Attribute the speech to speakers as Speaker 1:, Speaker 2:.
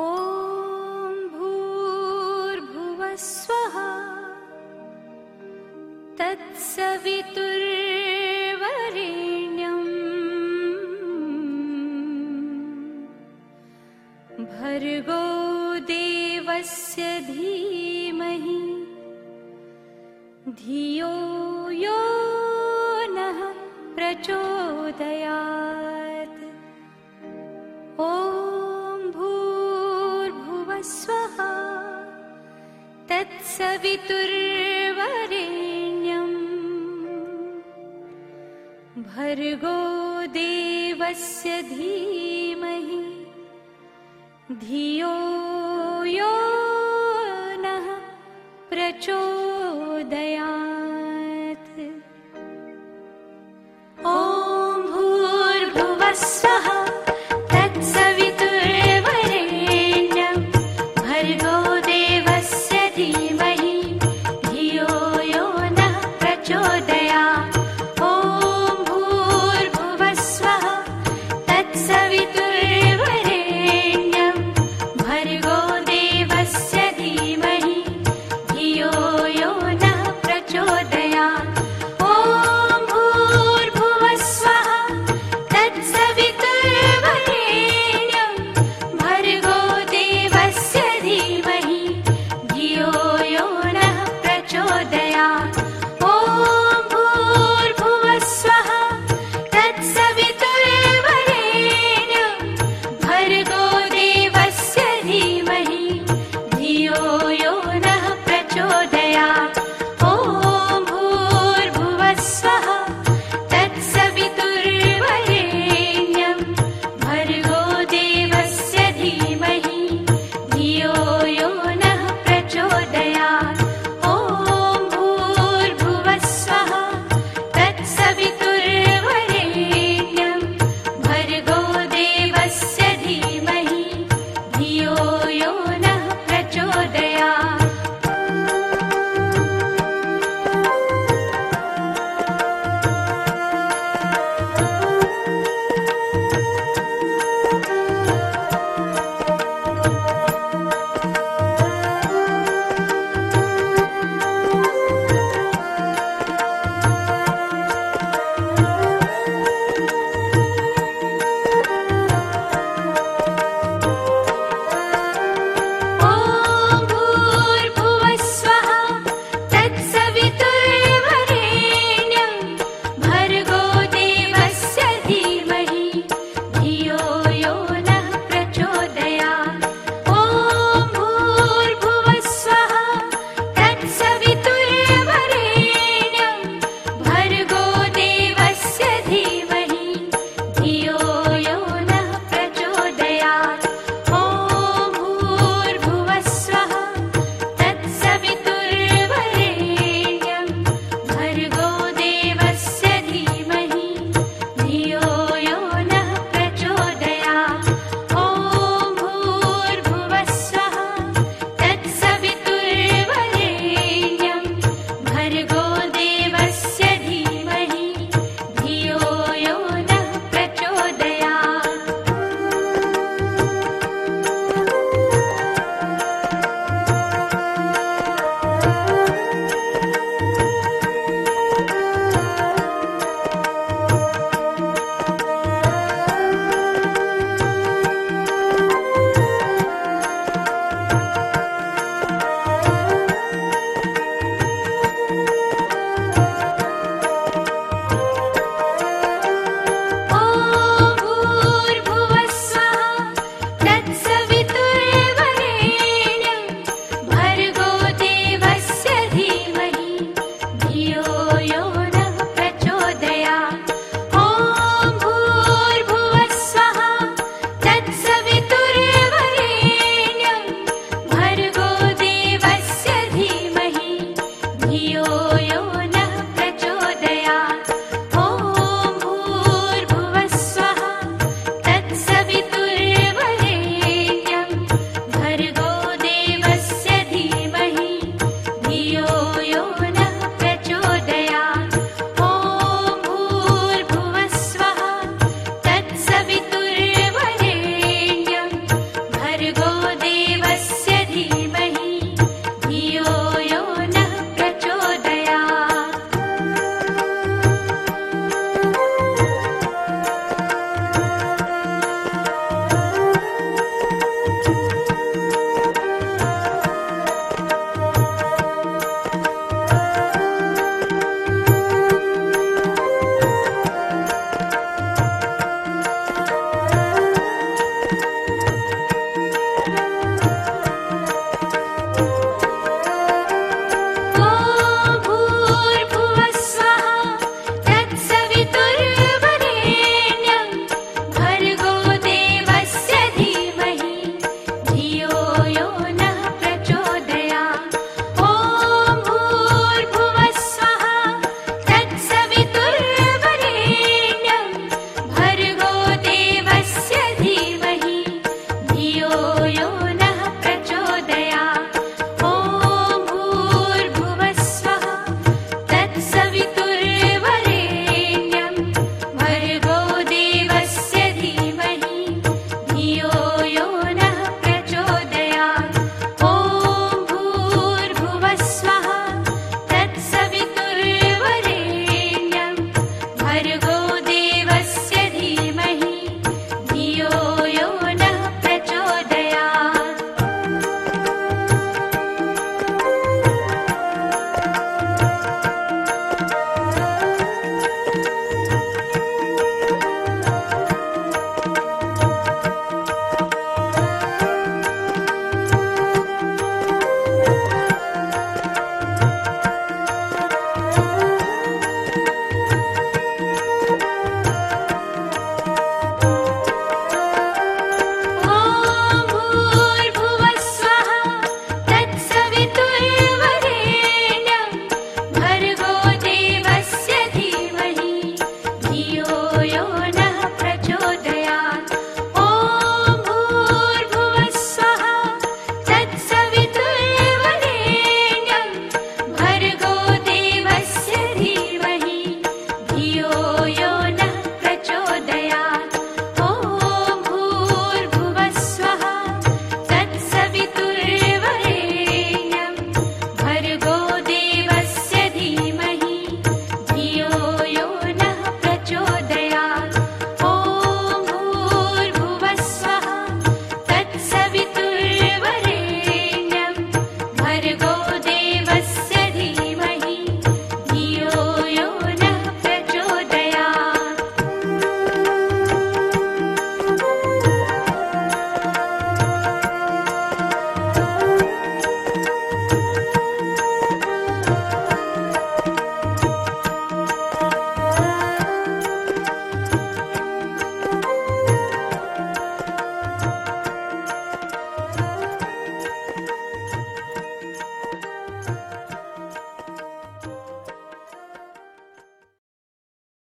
Speaker 1: ॐ भूर्भुवस्वः तत्सवितुर्वरेण्यम् भर्गो देवस्य धीमहि धियो यो नः प्रचोदयात् तत्सवितुर्वरेण्यम् भर्गो देवस्य धीमहि धियो यो नः प्रचोदयात्